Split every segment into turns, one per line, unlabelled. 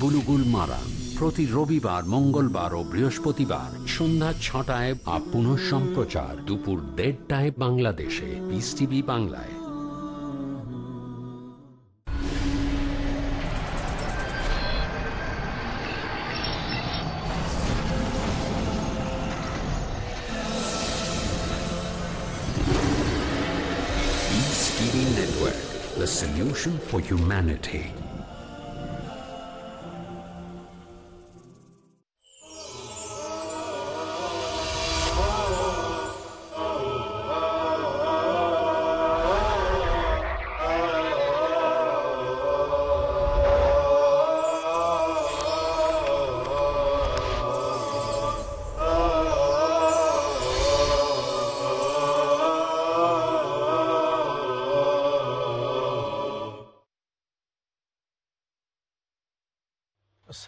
বুলুগুল মারা প্রতি রবিবার, মঙ্গলবার ও বৃহস্পতিবার সন্ধ্যা ছটায় আপ পুনঃ সম্প্রচার দুপুর দেড়টায় বাংলাদেশে। পিস টিভি বাংলায়। The solution for humanity.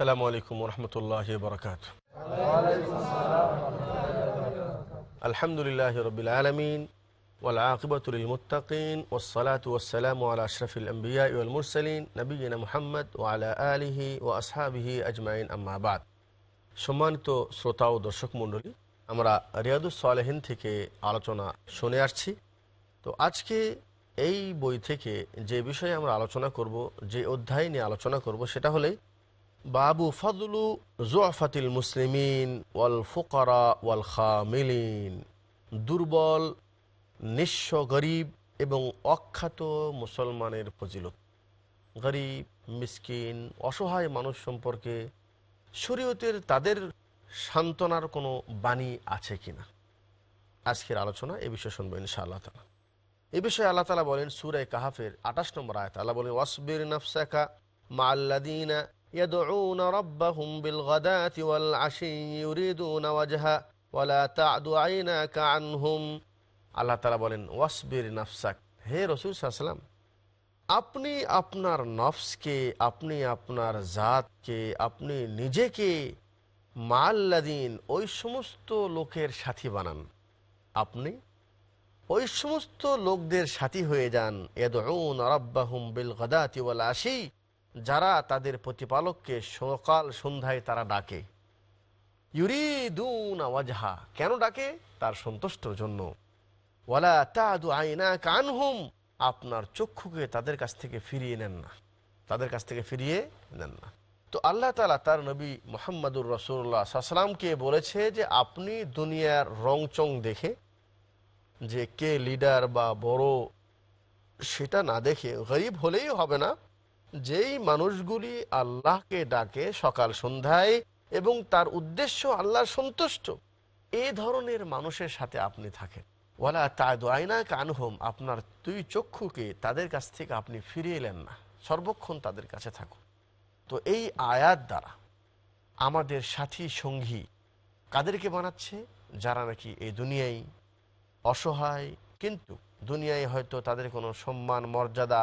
আসসালামু আলাইকুম রহমতুল্লাহ বরকাত আলহামদুলিল্লাহ রবিল আলমিন ওলাকিবতুল মুতাকিন ওসলাত ওসালাম আলা আশরফুল আম্বিয়া মুরসলিন নবীন মোহাম্মদ ও আলা আলিহি ও আসহাবিহি আজমাইন আম্মাবাদ সম্মানিত শ্রোতা ও দর্শক মণ্ডলী, আমরা রিয়াদুস সালেহিন থেকে আলোচনা শুনে আসছি। তো আজকে এই বই থেকে যে বিষয়ে আমরা আলোচনা করব, যে অধ্যায় নিয়ে আলোচনা করব, সেটা হলেই বাবু ফদলু জোয়াফাতিল মুসলিমিন ওয়াল ফোকারা ওয়াল খামিলিন। দুর্বল, নিঃস্ব, গরিব এবং অখ্যাত মুসলমানের ফজিলত গরিব, মিসকিন, অসহায় মানুষ সম্পর্কে শরীয়তের তাদের সান্ত্বনার কোনো বাণী আছে কিনা? আজকের আলোচনা এ বিষয়ে শুনব ইনশাআল্লাহ তালা এ বিষয়ে আল্লাহ তালা বলেন সুরায় কাহাফের আঠাশ নম্বর আয়ত, আল্লাহ বলেন, ওয়াসবির নফসাকা মাল্লাদিনা يدعون ربهم بالغداة والعشي يريدون وجهه ولا تعد عيناك عنهم আল্লাহ তালা বলেন ওয়াসবির নাফসাক হে রসুল সাল্লাম আপনি আপনার নফসকে আপনি আপনার জাতকে আপনি নিজেকে মাল্লাদিন ওই সমস্ত লোকের সাথী বানান আপনি ওই সমস্ত লোকদের সাথী হয়ে যান এদউন রব্বাহুম বিল গদাতি ওয়াল আশি যারা তাদের প্রতিপালককে সকাল সন্ধ্যায় তারা ডাকে। ইউরিদুন ওয়াজহা। কেন ডাকে? তার সন্তুষ্টর জন্য। ওয়ালা তাদু আইনা কানহুম আপনার চক্ষুকে তাদের কাছ থেকে ফিরিয়ে নেন না। তাদের কাছ থেকে ফিরিয়ে নেন না। তো আল্লাহ তালা তার নবী মোহাম্মদুর রসুল্লাহ সাল্লামকে বলেছে যে, আপনি দুনিয়ার রংচং দেখে, যে কে লিডার বা বড় সেটা না দেখে, গরিব হলেই হবে না। যেই মানুষগুলি আল্লাহকে ডাকে সকাল সন্ধ্যায় এবং তার উদ্দেশ্য আল্লাহ সন্তুষ্ট, এ ধরনের মানুষের সাথে আপনি থাকেন। ওয়ালা তাদু আয়না কানহম, আপনার দুই চক্ষুকে তাদের কাছ থেকে আপনি ফিরিয়ে এলেন না, সর্বক্ষণ তাদের কাছে থাকুন। তো এই আয়াত দ্বারা আমাদের সাথী সঙ্গী কাদেরকে বানাচ্ছে? যারা নাকি এই দুনিয়ায় অসহায়, কিন্তু দুনিয়ায় হয়তো তাদের কোনো সম্মান, মর্যাদা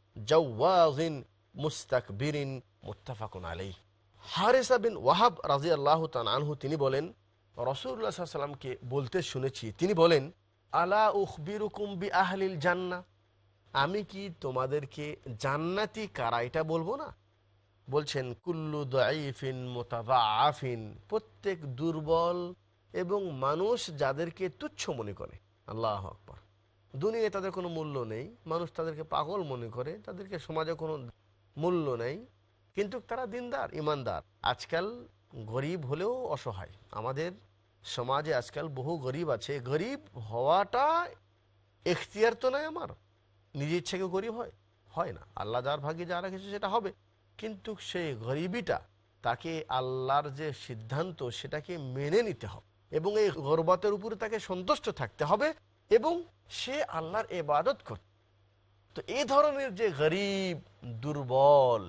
জওয়াজ মুস্তাকবিরিন মুত্তাফাকুন আলাই হারেসা বিন ওয়াহাব রাজি আল্লাহ আনহু তিনি বলেন সাল্লামকে বলতে শুনেছি, তিনি বলেন, আলা উখবিরুকুম বি আহলিল জান্না আমি কি তোমাদেরকে জান্নাতি কারা এটা বলব না? বলছেন, কুল্লু দাইফিন মোতাবাফিন প্রত্যেক দুর্বল এবং মানুষ যাদেরকে তুচ্ছ মনে করে। আল্লাহ আকবর। দুনিয়ায় তাদের কোনো মূল্য নেই। মানুষ তাদেরকে পাগল মনে করে, তাদেরকে সমাজে কোনো মূল্য নেই। কিন্তু তারা দিনদার, ইমানদার। আজকাল গরিব হলেও অসহায়। আমাদের সমাজে আজকাল বহু গরিব আছে। গরিব হওয়াটা এখতিয়ার তো নয় আমার। নিজের ইচ্ছাকে গরিব হয় হয় না। আল্লাহ যার ভাগ্যে যা রেখেছে সেটা হবে। কিন্তু সেই গরিবিটা, তাকে আল্লাহর যে সিদ্ধান্ত, সেটাকে মেনে নিতে হবে। এবং এই গর্বতের উপরে তাকে সন্তুষ্ট থাকতে হবে। এবং সে আল্লাহর এবাদত করতে তো এই ধরনের যে গরিব, দুর্বল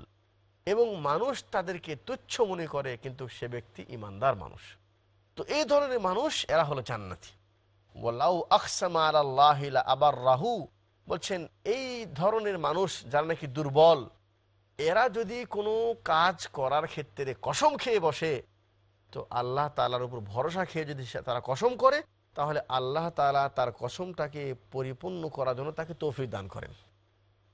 এবং মানুষ তাদেরকে তুচ্ছ মনে করে, কিন্তু সে ব্যক্তি ইমানদার মানুষ। তো এই ধরনের মানুষ এরা হলো জান্নাতি। ওয়াল্লাউ আকসামা আল্লাহ আবার রাহু বলছেন, এই ধরনের মানুষ যারা নাকি দুর্বল, এরা যদি কোনো কাজ করার ক্ষেত্রে কসম খেয়ে বসে, তো আল্লাহ তালার উপর ভরসা খেয়ে যদি তারা কসম করে তাহলে আল্লাহ তালা তার কসমটাকে পরিপূর্ণ করার জন্য তাকে তৌফিক দান করেন।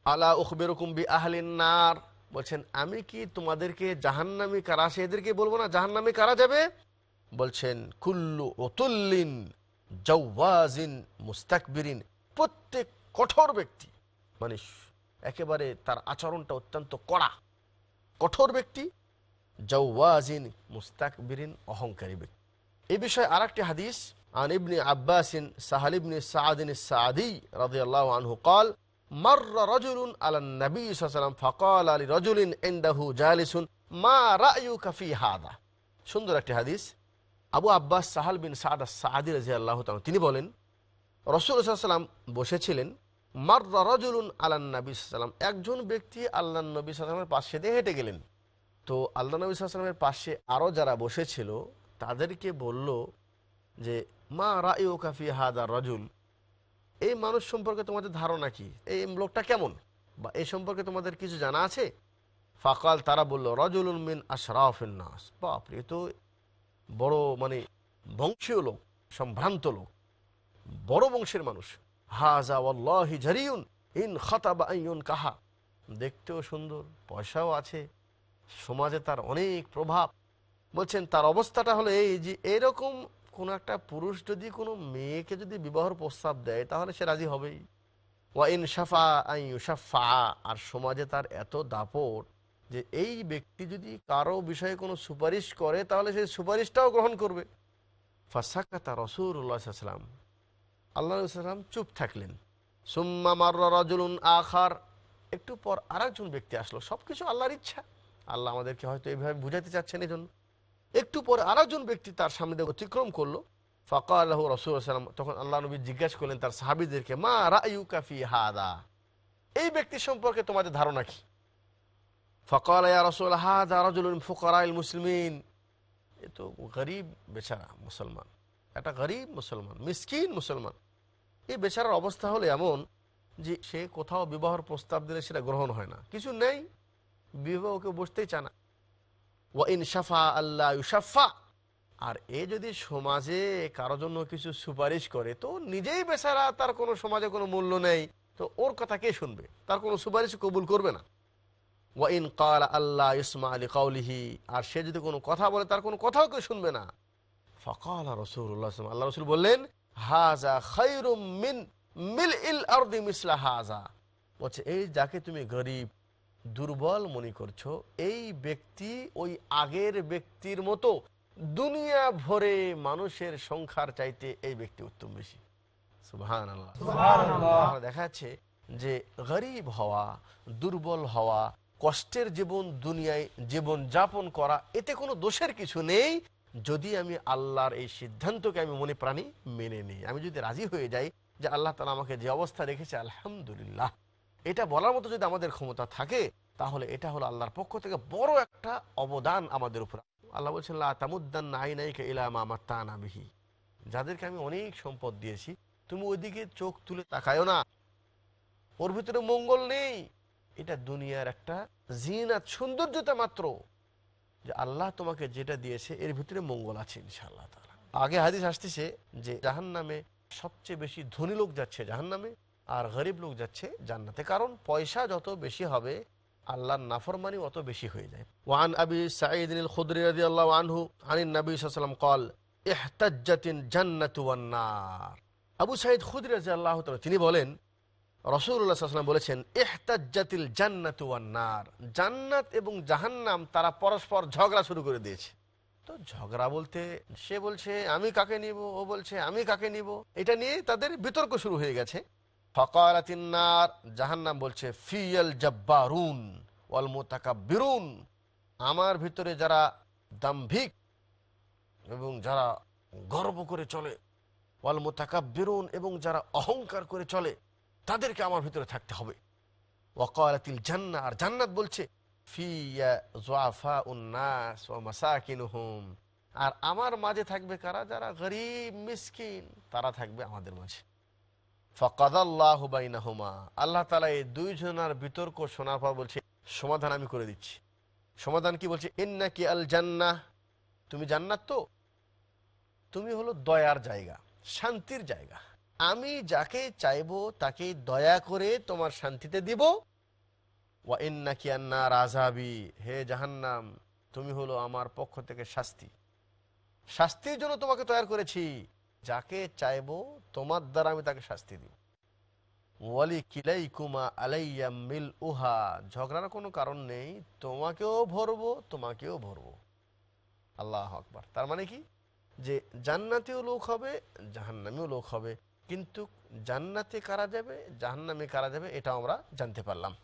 আলা উখবেরকুম বি আহলিন নার, বলছেন, আমি কি তোমাদেরকে জাহান্নামি কারা আছে এদেরকে বলব না, জাহান্নামি কারা যাবে? বলছেন, কুল্লু ওতুল্লিন জওয়াজিন মুস্তাকবিরিন প্রত্যেক কঠোর ব্যক্তি মানে একেবারে তার আচরণটা অত্যন্ত কড়া, কঠোর ব্যক্তি, জওয়াজিন মুস্তাকবিরিন অহংকারী ব্যক্তি। এ বিষয়ে আর হাদিস عن ابن عباس سهل بن سعد السعدي رضي الله عنه قال مر رجل على النبي صلى الله عليه وسلم فقال لرجل عنده جالس ما رأيك في هذا সুন্দর একটি হাদিস আবু আব্বাস সাহাল বিন সাদ সাদি রাজি আল্লাহ তিনি বলেন রসুল সাল্লাম বসেছিলেন মার রজুলুন আল্লাহ নবী সাল্লাম একজন ব্যক্তি আল্লাহ নবী সাল্লামের পাশে দিয়ে হেঁটে গেলেন তো আল্লাহ নবী সাল্লামের পাশে আরও যারা বসেছিল তাদেরকে বলল যে মা রায়ু কাফি হাদা রজুল, এই মানুষ সম্পর্কে তোমাদের ধারণা কি? এই লোকটা কেমন? বা এই সম্পর্কে তোমাদের কিছু জানা আছে? ফাকাল তারা বলল, রজুলুন মিন আশরাফিন নাস। বাপরে তো বড় মানে বংশীয় লোক, সম্ভ্রান্ত লোক, বড় বংশের মানুষ। হাজা ওয়াল্লাহি ঝারিউন ইন আইয়ুন কাহা দেখতেও সুন্দর, পয়সাও আছে, সমাজে তার অনেক প্রভাব। বলছেন, তার অবস্থাটা হলো এই যে, এরকম কোনো একটা পুরুষ যদি কোনো মেয়েকে যদি বিবাহর প্রস্তাব দেয়, তাহলে সে রাজি হবেই। ওয়া ইন সাফা আই সাফা আর সমাজে তার এত দাপট যে এই ব্যক্তি যদি কারও বিষয়ে কোনো সুপারিশ করে, তাহলে সেই সুপারিশটাও গ্রহণ করবে। ফাসাকাতা রসুল্লাহাম আল্লাহ সাল্লাম চুপ থাকলেন। সুম্মা মার্র রজুলুন আখার, একটু পর আরেকজন ব্যক্তি আসলো। সব কিছু আল্লাহর ইচ্ছা। আল্লাহ আমাদেরকে হয়তো এইভাবে বুঝাতে চাচ্ছেন এই জন্য একটু পরে আরেকজন ব্যক্তি তার সামনে অতিক্রম করল। ফাঁকা আল্লাহ রসুলাম তখন আল্লাহ নবী জিজ্ঞাসা করলেন তার সাহাবিদেরকে, মা রায়ু কাফি হাদা? এই ব্যক্তি সম্পর্কে তোমাদের ধারণা কি? ফকাল রসুল, হাদা রাজুল ফুকরাইল মুসলিমিন। এ তো গরিব বেচারা মুসলমান। একটা গরিব মুসলমান, মিসকিন মুসলমান। এই বেচারার অবস্থা হলো এমন যে সে কোথাও বিবাহর প্রস্তাব দিলে সেটা গ্রহণ হয় না। কিছু নেই, বিবাহকে বসতেই চায় না। ইন শাফা আল্লাহ ইউসাফা আর এ যদি সমাজে কারও জন্য কিছু সুপারিশ করে, তো নিজেই বেচারা তার কোনো সমাজে কোনো মূল্য নেই। তো ওর কথা কে শুনবে? তার কোনো সুপারিশ কবুল করবে না। ওয়া ইন কাল আল্লাহ ইসমা আলী কাউলিহি। আর সে যদি কোনো কথা বলে, তার কোনো কথাও কেউ শুনবে না। ফকাল রসুল্লাহ আল্লাহ রসুল বললেন হাজা খৈরুম মিন মিল ইল আরদি মিসলা হাজা বলছে, এই যাকে তুমি গরিব দুর্বল মনে করছ? এই ব্যক্তি ওই আগের ব্যক্তির মতো দুনিয়া ভরে মানুষের সংখ্যার চাইতে এই ব্যক্তি উত্তম বেশি। আল্লাহ দেখা যাচ্ছে যে গরিব হওয়া দুর্বল হওয়া কষ্টের জীবন দুনিয়ায় জীবন যাপন করা এতে কোনো দোষের কিছু নেই। যদি আমি আল্লাহর এই সিদ্ধান্তকে আমি মনে প্রাণী মেনে নিই আমি যদি রাজি হয়ে যাই যে আল্লাহ তালা আমাকে যে অবস্থা রেখেছে আলহামদুলিল্লাহ এটা বলার মতো যদি আমাদের ক্ষমতা থাকে, তাহলে এটা হলো আল্লাহর পক্ষ থেকে বড় একটা অবদান আমাদের উপর। আল্লাহ বলছেন তামুদ্দান বিহি। যাদেরকে আমি অনেক সম্পদ দিয়েছি, তুমি ওইদিকে চোখ তুলে তাকায়ও না। ওর ভিতরে মঙ্গল নেই। এটা দুনিয়ার একটা জিনাত সৌন্দর্যতা মাত্র, যে আল্লাহ তোমাকে যেটা দিয়েছে, এর ভিতরে মঙ্গল আছে, ইনশাআল্লাহ আগে হাদিস আসতেছে যে জাহান নামে সবচেয়ে বেশি ধনী লোক যাচ্ছে জাহান নামে আর গরিব লোক যাচ্ছে জান্নাতে। কারণ পয়সা যত বেশি হবে, আল্লাহর নাফরমানি অত বেশি হয়ে যায়। ওয়ান আবি সাঈদিন খুদরি রাজি আল্লাহ আনহু আনি নবী সাল্লাম কল এহতাজাতিন জান্নাতুয়ান্নার আবু সাঈদ খুদরি রাজি আল্লাহ তিনি বলেন রসুল্লাহ সাল্লাম বলেছেন এহতাজাতিল জান্নাতুয়ান্নার জান্নাত এবং জাহান্নাম তারা পরস্পর ঝগড়া শুরু করে দিয়েছে। তো ঝগড়া বলতে, সে বলছে, আমি কাকে নিব? ও বলছে, আমি কাকে নিব? এটা নিয়ে তাদের বিতর্ক শুরু হয়ে গেছে। ফকারাতিনার জাহান্নাম বলছে, ফিয়াল জব্বারুন ওয়াল মোতাকাব্বিরুন। আমার ভিতরে যারা দাম্ভিক এবং যারা গর্ব করে চলে, ওয়াল মোতাকাব্বিরুন এবং যারা অহংকার করে চলে, তাদেরকে আমার ভিতরে থাকতে হবে। ওয়াকালাতিল জান্না আর জান্নাত বলছে, ফিয়া জোয়াফা উন্নাস ও মাসাকিনুহুম। আর আমার মাঝে থাকবে কারা? যারা গরিব, মিসকিন, তারা থাকবে আমাদের মাঝে। ফকাদাল্লাহ বাইনাহুমা। আল্লাহ তালা এই দুইজনার বিতর্ক শোনার পর বলছে, সমাধান আমি করে দিচ্ছি। সমাধান কি বলছে? ইন্না কি আল জান্না তুমি জান্নাত তো? তুমি হলো দয়ার জায়গা, শান্তির জায়গা। আমি যাকে চাইব তাকে দয়া করে তোমার শান্তিতে দিব। ওয়া ইন্না কি আন্না রাজাবি হে জাহান্নাম, তুমি হলো আমার পক্ষ থেকে শাস্তি। শাস্তির জন্য তোমাকে তৈরি করেছি। যাকে চাইব, তোমার দ্বারা আমি তাকে শাস্তি দিব। ওয়ালি কিলাই কুমা আলাইয়া মিল উহা ঝগড়ার কোনো কারণ নেই, তোমাকেও ভরবো তোমাকেও ভরবো। আল্লাহ আকবার। তার মানে কি? যে জান্নাতেও লোক হবে, জাহান্নামেও লোক হবে। কিন্তু জান্নাতে কারা যাবে, জাহান্নামে কারা যাবে এটা আমরা জানতে পারলাম।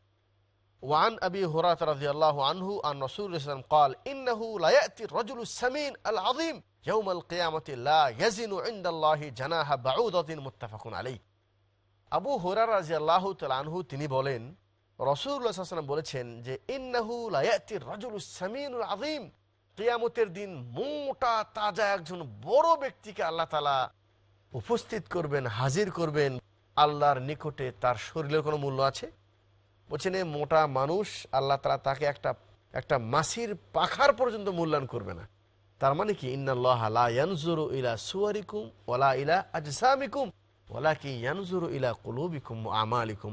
وعن أبي هريرة رضي الله عنه عن رسول الله صلى الله عليه وسلم قال إنه لا يأتي الرجل السمين العظيم يوم القيامة لا يزن عند الله جناح بعوضة متفق عليه আবু হুরার রাজি আল্লাহ আনহু তিনি বলেন রসুল্লাহাম বলেছেন যে ইন্নাহু লায়াতির রাজুল সামিনুল আযীম কিয়ামতের দিন মোটা তাজা একজন বড় ব্যক্তিকে আল্লাহ তালা উপস্থিত করবেন হাজির করবেন আল্লাহর নিকটে তার শরীরের কোনো মূল্য আছে বলছেন মোটা মানুষ, আল্লাহ তালা তাকে একটা একটা মাসির পাখার পর্যন্ত মূল্যায়ন করবে না। তার মানে কি? ইলা ওয়ালা ইলা ওলা কি ইলা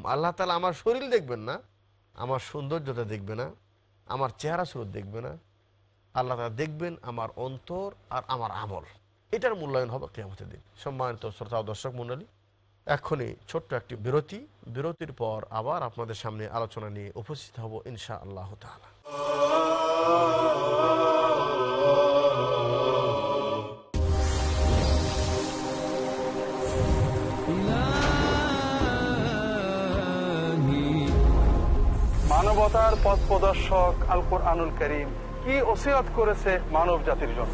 আল্লাহ তালা আমার শরীর দেখবেন না, আমার সৌন্দর্যতা দেখবে না, আমার চেহারা সুরত দেখবে না। আল্লাহ তালা দেখবেন আমার অন্তর আর আমার আমল। এটার মূল্যায়ন হবে কেমতের দিন। সম্মানিত শ্রোতা দর্শক মণ্ডলী এক্ষুনি ছোট্ট একটি বিরতি। বিরতির পর আবার আপনাদের সামনে আলোচনা নিয়ে উপস্থিত হব ইনশা আল্লাহ তালা
মানবতার পথ প্রদর্শক আল কোরআনুল করিম কি ওসিয়ত করেছে মানব জাতির জন্য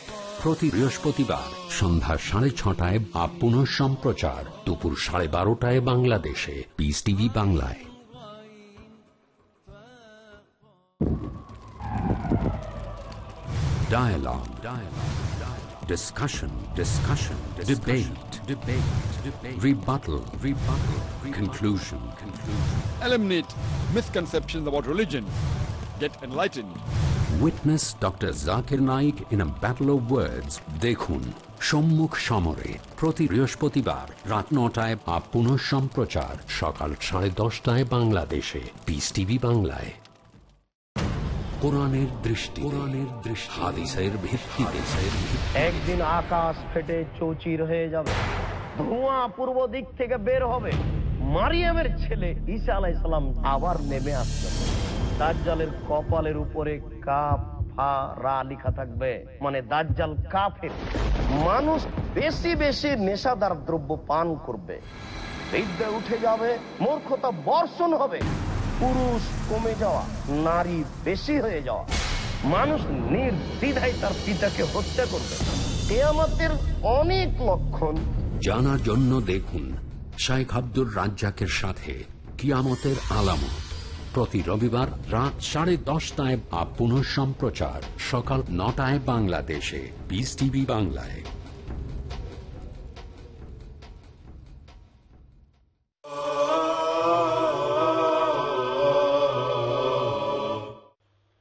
প্রতি বৃহস্পতিবার সন্ধ্যা সাড়ে ছটায় বা পুনঃ সম্প্রচার দুপুর সাড়ে বারোটায় বাংলাদেশে পিস টিভি বাংলায় Dialogue. Dialogue. Dialogue. Discussion. Discussion. Debate. Debate. Debate. Rebuttal. Rebuttal. Conclusion. Conclusion.
eliminate misconceptions about religion. Get enlightened.
Witness Dr. Zakir Naik in a battle of words. দেখুন সম্মুখ সমরে প্রতি বৃহস্পতিবার রাত নটায় বা পুনঃ সম্প্রচার সকাল সাড়ে দশটায় বাংলাদেশে পিস টিভি বাংলায় কোরআনের দৃষ্টি কোরআনের দৃষ্টি হাদিসের ভিত্তিতে
একদিন আকাশ ফেটে চৌচির হয়ে যাবে দিক থেকে বের হবে মারিয়ামের ছেলে ঈসা আলাইসালাম আবার নেমে আসবে দাজ্জালের কপালের উপরে কাপ ফা রা লিখা থাকবে। মানে দাজ্জাল কাফের। মানুষ বেশি বেশি নেশাদার দ্রব্য পান করবে। বিদ্যা উঠে যাবে, মূর্খতা বর্ষণ হবে। পুরুষ কমে যাওয়া, নারী বেশি হয়ে যাওয়া। মানুষ নির্দ্বিধায় তার পিতাকে হত্যা করবে। এ আমাদের অনেক লক্ষণ।
জানার জন্য দেখুন শাইখ আব্দুর রাজ্জাকের সাথে কিয়ামতের আলামত। প্রতি রবিবার রাত সাড়ে দশটায় বা পুনঃ সম্প্রচার সকাল নটায় বাংলাদেশে। পিস টিভি বাংলায়।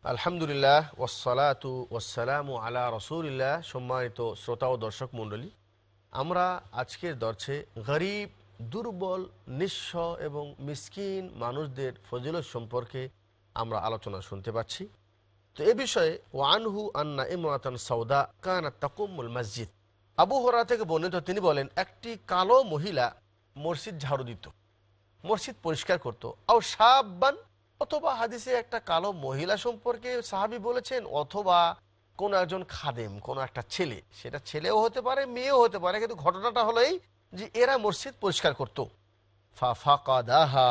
আলহামদুলিল্লাহ ওসালাতু ওসালামু আলা রসুলিল্লাহ। সম্মানিত শ্রোতা ও দর্শক মণ্ডলী, আমরা আজকের দর্শে গরিব দুর্বল, নিঃস্ব এবং মিসকিন মানুষদের ফজিলত সম্পর্কে আমরা আলোচনা শুনতে পাচ্ছি। তো এ বিষয়ে ওয়ানহু আন্না ইমরাতান সৌদা কানা তাকুমুল মসজিদ। আবু হরা থেকে বর্ণিত তিনি বলেন, একটি কালো মহিলা মসজিদ ঝাড়ু দিত। মসজিদ পরিষ্কার করত। আও সাববান অথবা হাদিসে একটা কালো মহিলা সম্পর্কে সাহাবি বলেছেন, অথবা কোন একজন খাদেম, কোন একটা ছেলে। সেটা ছেলেও হতে পারে, মেয়েও হতে পারে, কিন্তু ঘটনাটা হলো এই যে এরা মসজিদ পরিষ্কার করত। ফা ফাকাদাহা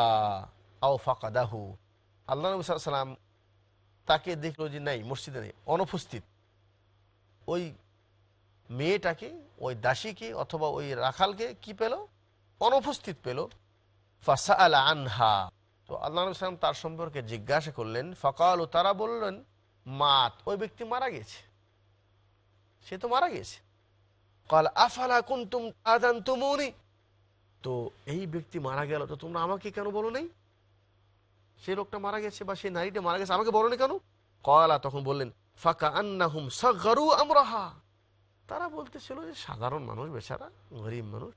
আও ফাকাদাহু। আল্লাহ নবী সাল্লাম তাকে দেখল যে নাই, মসজিদে নেই, অনুপস্থিত। ওই মেয়েটাকে, ওই দাসীকে অথবা ওই রাখালকে কি পেল? অনুপস্থিত পেল। ফাসা আল আনহা। তো আল্লাহ নবী সাল্লাম তার সম্পর্কে জিজ্ঞাসা করলেন, ফকাল ও তারা বললেন, মাত, ওই ব্যক্তি মারা গেছে। সে তো মারা গেছে। কাল আফালা কুন্তুম আদান তুমুনি তো এই ব্যক্তি মারা গেল। তো তোমরা আমাকে কেন বলো নাই সে লোকটা মারা গেছে বা সেই নারীটা মারা গেছে, আমাকে বলো না কেন? কলা তখন বললেন ফাঁকা আন্নাহুম সাগারু আমরাহা। তারা বলতেছিল যে, সাধারণ মানুষ, বেচারা, গরিব মানুষ।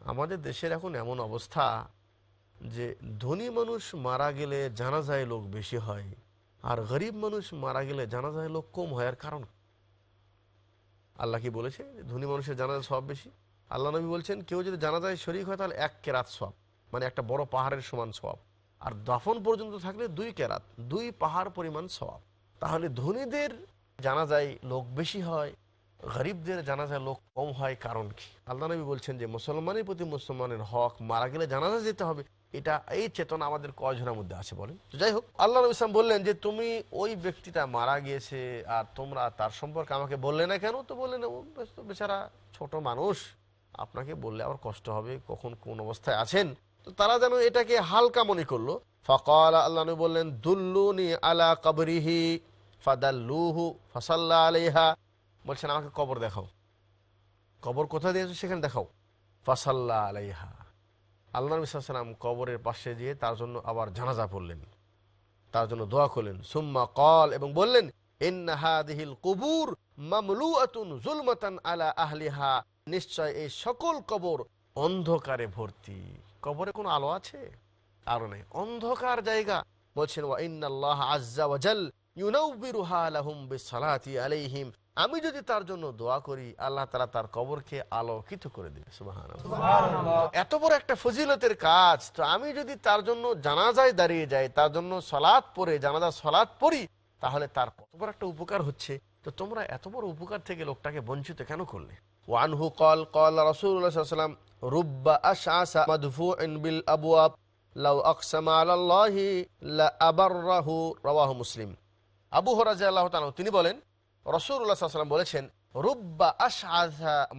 আমাদের দেশের এখন এমন অবস্থা যে, ধনী মানুষ মারা গেলে জানা যায় লোক বেশি হয়, আর গরিব মানুষ মারা গেলে জানা যায় লোক কম হয়। আর কারণ আল্লাহ কি বলেছে? ধনী মানুষের জানা যায় সব বেশি। আল্লাহ নবী বলছেন, কেউ যদি জানা যায় শরিক হয় তাহলে এক কেরাত সব মানে একটা বড় পাহাড়ের সমান সব আর দফন পর্যন্ত থাকলে দুই কেরাত, দুই পাহাড় পরিমাণ সব তাহলে ধনীদের জানা যায় লোক বেশি হয়, গরিবদের জানা যায় লোক কম হয়, কারণ কি? আল্লাহ নবী বলছেন যে, মুসলমানের প্রতি মুসলমানের হক, মারা গেলে জানাজা যেতে হবে। এটা, এই চেতনা আমাদের কয়জনের মধ্যে আছে বলেন? তো যাই হোক, আল্লাহ নবী ইসলাম বললেন যে, তুমি ওই ব্যক্তিটা মারা গিয়েছে আর তোমরা তার সম্পর্কে আমাকে বললে না কেন? তো বললেন বেচারা ছোট মানুষ, আপনাকে বললে আবার কষ্ট হবে, কখন কোন অবস্থায় আছেন? তো তারা যেন এটাকে হালকা মনে করল। ফকাল, আল্লাহ নবী বললেন, দুল্লুনি আলা কবরিহি ফাদাল্লুহু ফাসাল্লা আলাইহা। বলছেন, আমাকে কবর দেখাও। কবর কোথায় দিয়েছ? সেখানে দেখাও। ফাসাল্লা আলাইহা। আল্লাহ নবী কবরের পাশে গিয়ে তার জন্য আবার জানাজা পড়লেন। তার জন্য দোয়া করলেন। সুম্মা কল এবং বললেন ইন্নাহাদিহিল কুবুর মামলুআতুন জুলমাতান আলা আহলিহা। নিশ্চয় এই সকল কবর অন্ধকারে ভর্তি। কবরে কোনো আলো আছে? আলো নেই। অন্ধকার জায়গা। বলছেন, ওয়া ইন্নাল্লাহ আজ্জা ওয়াজাল ইউনাউবিরুহা লাহুম বিসসালাতি আলাইহিম আমি যদি তার জন্য দোয়া করি আল্লাহ তাআলা তার কবরকে আলোকিত করে দেবে সুবহানাল্লাহ। এত বড় একটা ফজিলতের কাজ। তো আমি যদি তার জন্য জানাজায় দাঁড়িয়ে যাই তার জন্য সলাদ পরে জানাজা সলাদ পড়ি তাহলে তার কত বড় একটা উপকার হচ্ছে। তো তোমরা এত বড় উপকার থেকে লোকটাকে বঞ্চিত কেন করলে? ওয়ানহু কল কল ওয়াসাল্লাম রুব্বা বিল লাউ আকসামা লা রাওয়াহু মুসলিম। আবু হরাজা আল্লাহ তিনি বলেন ওয়াসাল্লাম বলেছেন, রুব্বা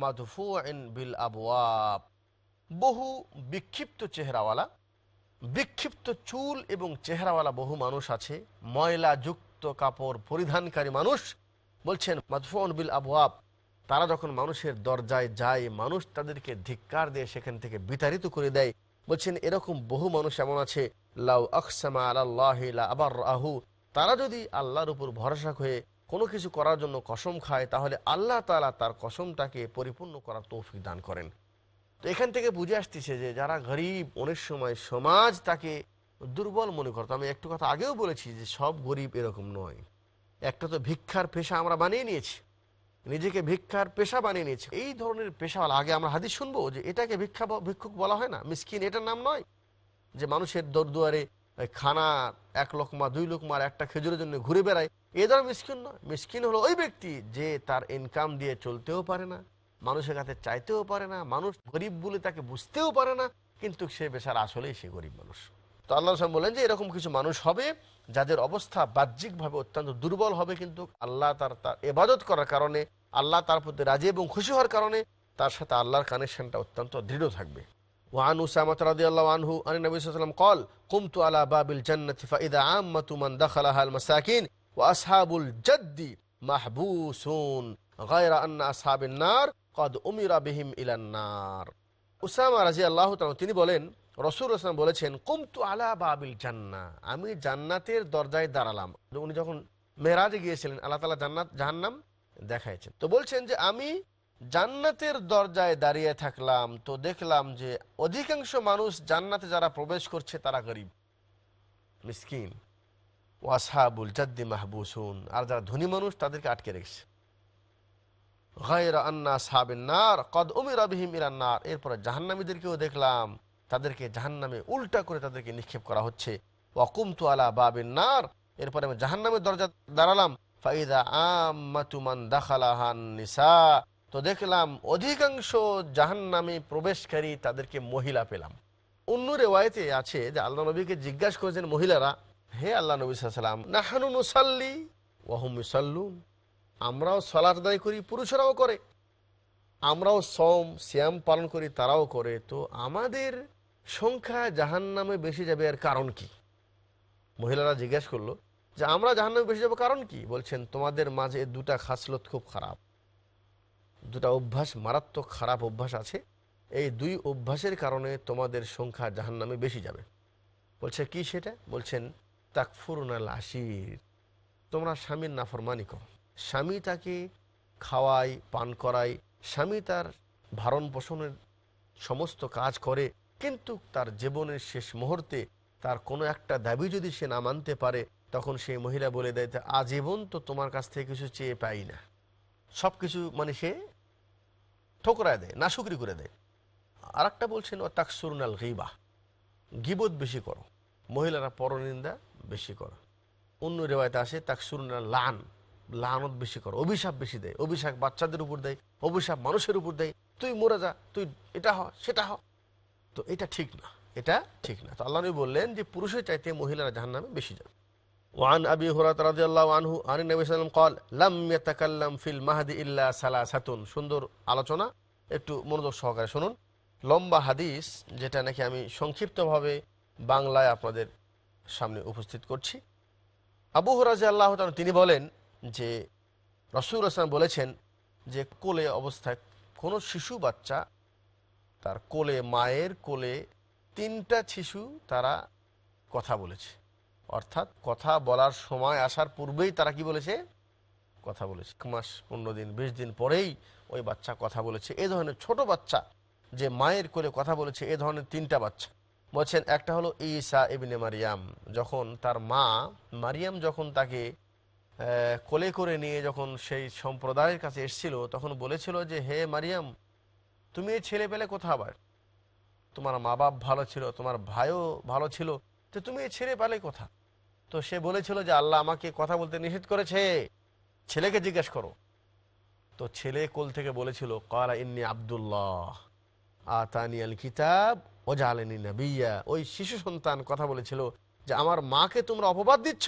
মাদফুউন বিল আবওয়াব। বহু বিক্ষিপ্ত চেহারাওয়ালা, বিক্ষিপ্ত চুল এবং চেহারাওয়ালা বহু মানুষ আছে ময়লা যুক্ত কাপড় পরিধানকারী মানুষ। বলছেন মাদফুন বিল আবওয়াব। তারা যখন মানুষের দরজায় যায়, মানুষ তাদেরকে ধিক্কার দিয়ে সেখান থেকে বিতাড়িত করে দেয়। বলছেন, এরকম বহু মানুষ এমন আছে, লাউ আকসামা আল্লাহ আবার রাহু তারা যদি আল্লাহর উপর ভরসা হয়ে কোনো কিছু করার জন্য কসম খায়, তাহলে আল্লাহ তাআলা তার কসমটাকে পরিপূর্ণ করার তৌফিক দান করেন। তো এখান থেকে বুঝে আসতেছে যে যারা গরিব, অনেক সময় সমাজ তাকে দুর্বল মনে করতো। আমি একটু কথা আগেও বলেছি যে সব গরিব এরকম নয়। একটা তো ভিক্ষার পেশা আমরা বানিয়ে নিয়েছি, নিজেকে ভিক্ষার পেশা বানিয়ে নিয়েছি। এই ধরনের পেশাওয়ালা আগে আমরা হাদিস শুনব যে এটাকে ভিক্ষা ভিক্ষুক বলা হয় না। মিসকিন এটার নাম নয় যে মানুষের দর দুয়ারে ওই খানা এক লোকমা, দুই লোকমার একটা খেজুরের জন্য ঘুরে বেড়ায়। এ ধরনের মিসকিন নয়। মিসকিন হলো ওই ব্যক্তি যে তার ইনকাম দিয়ে চলতেও পারে না, মানুষের কাছে চাইতেও পারে না, মানুষ গরিব বলে তাকে বুঝতেও পারে না, কিন্তু সে বেচার আসলেই সে গরিব মানুষ। তো আল্লাহ রসুল বলেন যে এরকম কিছু মানুষ হবে যাদের অবস্থা বাহ্যিকভাবে অত্যন্ত দুর্বল হবে, কিন্তু আল্লাহ তার তার এবাদত করার কারণে, আল্লাহ তার প্রতি রাজি এবং খুশি হওয়ার কারণে তার সাথে আল্লাহর কানেকশনটা অত্যন্ত দৃঢ় থাকবে। وعن أسامة رضي الله عنه أن النبي صلى الله عليه وسلم قال قمت على باب الجنة فإذا عامة من دخلها المساكين وأصحاب الجد محبوسون غير أن أصحاب النار قد أمر بهم إلى النار উসামা রাজি আল্লাহ তিনি বলেন রসুল রসলাম বলেছেন কুমতু আলা বাবিল জান্না আমি জান্নাতের দরজায় দাঁড়ালাম উনি যখন মেহরাজে গিয়েছিলেন আল্লাহ তালা জান্নাত জাহান্নাম দেখাইছেন তো বলছেন যে আমি জান্নাতের দরজায় দাঁড়িয়ে থাকলাম, তো দেখলাম যে অধিকাংশ মানুষ জান্নাতে যারা প্রবেশ করছে তারা গরিব, মিসকিন ওয়াসাবুল জাদ্দি মাহবুসুন, আর যারা ধনী মানুষ তাদেরকে আটকে রেখেছে। গায়রা আন্না সাবিনার কদ উমির আবিহিম ইরান্নার এরপরে জাহান্নামীদেরকেও দেখলাম, তাদেরকে জাহান্নামে উল্টা করে তাদেরকে নিক্ষেপ করা হচ্ছে। ওয়াকুমতু আলা বাবিনার এরপরে আমি জাহান্নামের দরজা দাঁড়ালাম, ফাইদা আম্মাতুমান দাখালাহান নিসা। তো দেখলাম অধিকাংশ জাহান্নামে প্রবেশকারী তাদেরকে মহিলা পেলাম। অন্য রেওয়ায়তে আছে যে আল্লাহ নবীকে জিজ্ঞাসা করেছেন মহিলারা, হে আল্লাহ নবী সাল্লাম নাহানু নুসাল্লি? ওয়াহুম ইউসাল্লুন। আমরাও সলাত আদায় করি, পুরুষরাও করে। আমরাও সম শ্যাম পালন করি, তারাও করে। তো আমাদের সংখ্যা জাহান নামে বেশি যাবে এর কারণ কি? মহিলারা জিজ্ঞেস করল, যে আমরা জাহান নামে বেশি যাব কারণ কি? বলছেন, তোমাদের মাঝে দুটা খাসলত খুব খারাপ। দুটা অভ্যাস, মারাত্মক খারাপ অভ্যাস আছে। এই দুই অভ্যাসের কারণে তোমাদের সংখ্যা জাহান নামে বেশি যাবে। বলছে, কি সেটা? বলছেন, তাকফুরুনাল আশির। তোমরা স্বামীর নাফরমানি করো। স্বামী তাকে খাওয়াই পান করাই স্বামী তার ভারণ পোষণের সমস্ত কাজ করে, কিন্তু তার জীবনের শেষ মুহূর্তে তার কোনো একটা দাবি যদি সে না মানতে পারে, তখন সেই মহিলা বলে দেয় আজীবন তো তোমার কাছ থেকে কিছু চেয়ে পাই না। সব কিছু মানে সে ঠোকরায় দেয়, নাশুকরি করে দেয়। আর একটা বলছেন, ও তাকসুরনাল গিবা। গিবত বেশি করো। মহিলারা পরনিন্দা বেশি করো। অন্য রেওয়ায়তে আসে তাকসুরনাল লান। লানত বেশি করো। অভিশাপ বেশি দেয়। অভিশাপ বাচ্চাদের উপর দেয়, অভিশাপ মানুষের উপর দেয়। তুই মরে যা, তুই এটা হ, সেটা হ। তো এটা ঠিক না, এটা ঠিক না। তো আল্লাহ বললেন যে, পুরুষের চাইতে মহিলারা জাহান্নামে বেশি যাবে। وعن أبي هريرة رضي الله عنه عن النبي صلى الله عليه وسلم قال لم يتكلم في المهد إلا ثلاثة সুন্দর আলোচনা একটু মনোযোগ সহকারে শুনুন লম্বা হাদিস যেটা নাকি আমি সংক্ষিপ্তভাবে বাংলায় আপনাদের সামনে উপস্থিত করছি আবু হরাজে আল্লাহ তাআলা তিনি বলেন যে রসুল আসলাম বলেছেন যে কোলে অবস্থায় কোনো শিশু বাচ্চা তার কোলে মায়ের কোলে তিনটা শিশু তারা কথা বলেছে অর্থাৎ কথা বলার সময় আসার পূর্বেই তারা কি বলেছে? কথা বলেছে। এক মাস, পনেরো দিন, বিশ দিন পরেই ওই বাচ্চা কথা বলেছে। এ ধরনের ছোট বাচ্চা যে মায়ের কোলে কথা বলেছে, এ ধরনের তিনটা বাচ্চা। বলছেন, একটা হলো ঈসা ইবনে মারিয়াম। যখন তার মা মারিয়াম যখন তাকে কোলে করে নিয়ে যখন সেই সম্প্রদায়ের কাছে এসেছিল, তখন বলেছিল যে, হে মারিয়াম, তুমি এই ছেলে পেলে কোথা আবার? তোমার মা বাপ ভালো ছিল, তোমার ভাইও ভালো ছিল তো তুমি ছেলে পেলে কোথা? তো সে বলেছিল যে আল্লাহ আমাকে কথা বলতে নিষেধ করেছে। ছেলেকে জিজ্ঞেস করো। তো ছেলে কোল থেকে বলেছিল, কলা ইন্নি আবদুল্লাহ, আতানি আল কিতাব ও জালেনি নবিয়া। ওই শিশু সন্তান কথা বলেছিল যে, আমার মাকে তোমরা অপবাদ দিচ্ছ?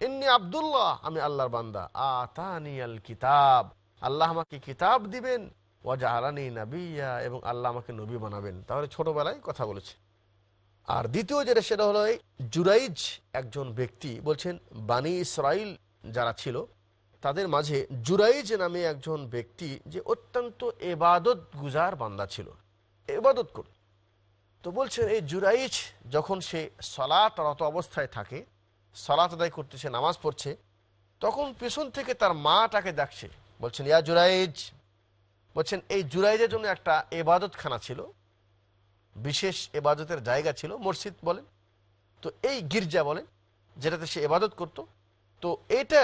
ইন্নি আবদুল্লাহ, আমি আল্লাহর বান্দা। আতানি আল কিতাব, আল্লাহ আমাকে কিতাব দিবেন। ওয়াজা আলানি নাবিয়া, এবং আল্লাহ আমাকে নবী বানাবেন। তাহলে ছোটবেলায় কথা বলেছে। আর দ্বিতীয় যেটা, সেটা হলো জুরাইজ একজন ব্যক্তি বলছেন, বানি ইসরাইল যারা ছিল, তাদের মাঝে জুরাইজ নামে একজন ব্যক্তি যে অত্যন্ত এবাদত গুজার বান্দা ছিল। এবাদত করত। তো বলছেন, এই জুরাইজ যখন সে সলাতরত অবস্থায় থাকে, সলাত আদায় করতেছে নামাজ পড়ছে, তখন পেছন থেকে তার মা তাকে ডাকছে। বলছেন, ইয়া জুরাইজ। বলছেন, এই জুরাইজের জন্য একটা এবাদতখানা ছিল। বিশেষ এবাদতের জায়গা ছিল, মসজিদ বলেন। তো এই গির্জা বলেন, যেটাতে সে এবাদত করত। তো এটা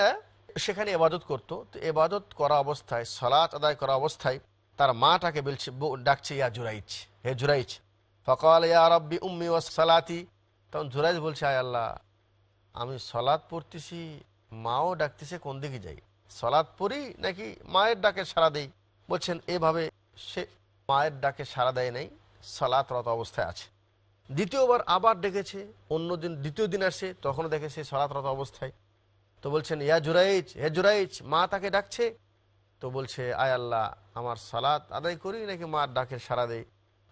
সেখানে এবাদত করত। তো এবাদত করা অবস্থায় সলাৎ আদায় করা অবস্থায় তার মাটাকে বলছে ডাকছে, ইয়া জুরাইজ, হে জুরাইজ। ফকাল, ইয়া রব্বি উম্মি ওয়াস সালাতি। তখন জুরাইজ বলছে, আয় আল্লাহ, আমি সলাৎ পড়তেছি, মাও ডাকতেছে, কোন দিকে যাই? সলাৎ পড়ি নাকি মায়ের ডাকে সাড়া দেই? বলছেন, এভাবে সে মায়ের ডাকে সাড়া দেয় নাই সলাতরত অবস্থায় আছে। দ্বিতীয়বার আবার ডেকেছে, অন্য দিন, দ্বিতীয় দিন আসে, তখনও দেখে সে সরাতরত অবস্থায়। তো বলছেন, ইয়া জুরাইচ হে জুরাইচ মা তাকে ডাকছে? তো বলছে, আয় আল্লাহ, আমার সালাত আদায় করি নাকি মার ডাকের সারা দেয়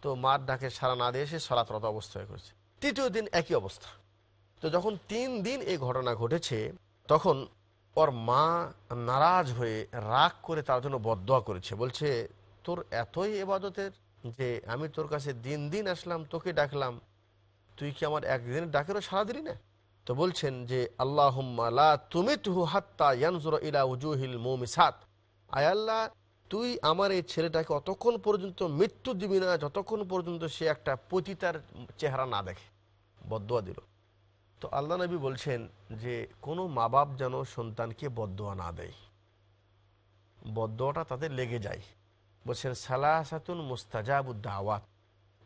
তো মার ডাকের সারা না দিয়ে সে সলাতরত অবস্থায় করেছে তৃতীয় দিন একই অবস্থা। তো যখন তিন দিন এই ঘটনা ঘটেছে, তখন ওর মা নারাজ হয়ে রাগ করে তার জন্য বদয়া করেছে। বলছে, তোর এতই এবাদতের যে আমি তোর কাছে দিন দিন আসলাম, তোকে ডাকলাম, তুই কি আমার একদিনের ডাকেরও সারা দিলি না? তো বলছেন যে আল্লাহ তুমি তুহু হাত্তা ইয়ানজুর ইলা আল্লাহ, তুই আমার এই ছেলেটাকে অতক্ষণ পর্যন্ত মৃত্যু দিবি না, যতক্ষণ পর্যন্ত সে একটা পতিতার চেহারা না দেখে। বদোয়া দিল। তো আল্লাহ নবী বলছেন যে, কোনো মা বাপ যেন সন্তানকে বদোয়া না দেয়। বদোয়াটা তাদের লেগে যায়। বলছেন সালাহাতুন মুস্তাজাবুদ দাওয়াত।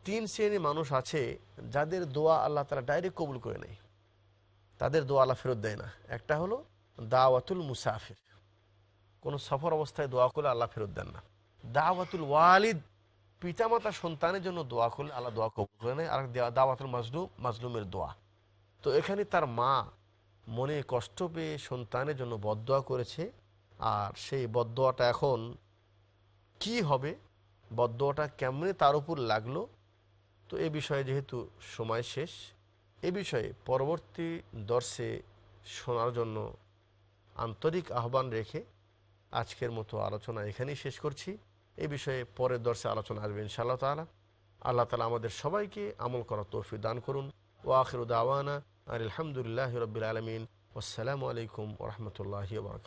তিন শ্রেণির মানুষ আছে যাদের দোয়া আল্লাহ তারা ডাইরেক্ট কবুল করে নেয়। তাদের দোয়া আল্লাহ ফেরত দেয় না। একটা হলো দাওয়াতুল মুসাফির। কোনো সফর অবস্থায় দোয়া করলে আল্লাহ ফেরত দেন না। দাওয়াতুল ওয়ালিদ, পিতামাতা সন্তানের জন্য দোয়া করলে আল্লাহ দোয়া কবুল করে নেয়। আর দাওয়াতুল মাজলুম, মাজলুমের দোয়া। তো এখানে তার মা মনে কষ্ট পেয়ে সন্তানের জন্য বদোয়া করেছে। আর সেই বদোয়াটা এখন কি হবে বদোয়াটা কেমনে তার উপর লাগল, তো এ বিষয়ে যেহেতু সময় শেষ, এ বিষয়ে পরবর্তী দর্শে শোনার জন্য আন্তরিক আহ্বান রেখে আজকের মতো আলোচনা এখানেই শেষ করছি। এ বিষয়ে পরের দর্শে আলোচনা আসবে ইনশাআল্লাহ তালা আল্লাহ তালা আমাদের সবাইকে আমল করার তৌফি দান করুন। ও আখির দাওয়ানা আর আলহামদুলিল্লাহ রবিল আলমিন। আসসালামু আলাইকুম ওরহমতুল্লাহ বরকাত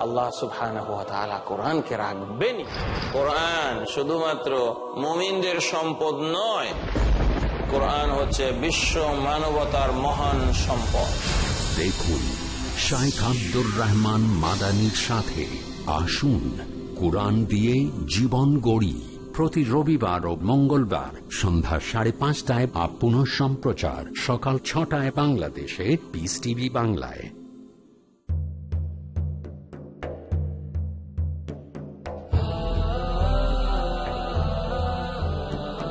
আল্লাহ সুবহানাহু কোরআনকে রাখবেনই। কোরআন শুধুমাত্র মুমিনদের সম্পদ নয়, কোরআন হচ্ছে বিশ্ব মানবতার মহান সম্পদ।
দেখুন, শাইখ আব্দুর রহমান মাদানির সাথে আসুন কোরআন দিয়ে জীবন গড়ি। প্রতি রবিবার ও মঙ্গলবার সন্ধ্যা সাড়ে পাঁচটায় বা পুনঃ সম্প্রচার সকাল ছটায় বাংলাদেশে পিস টিভি বাংলায়।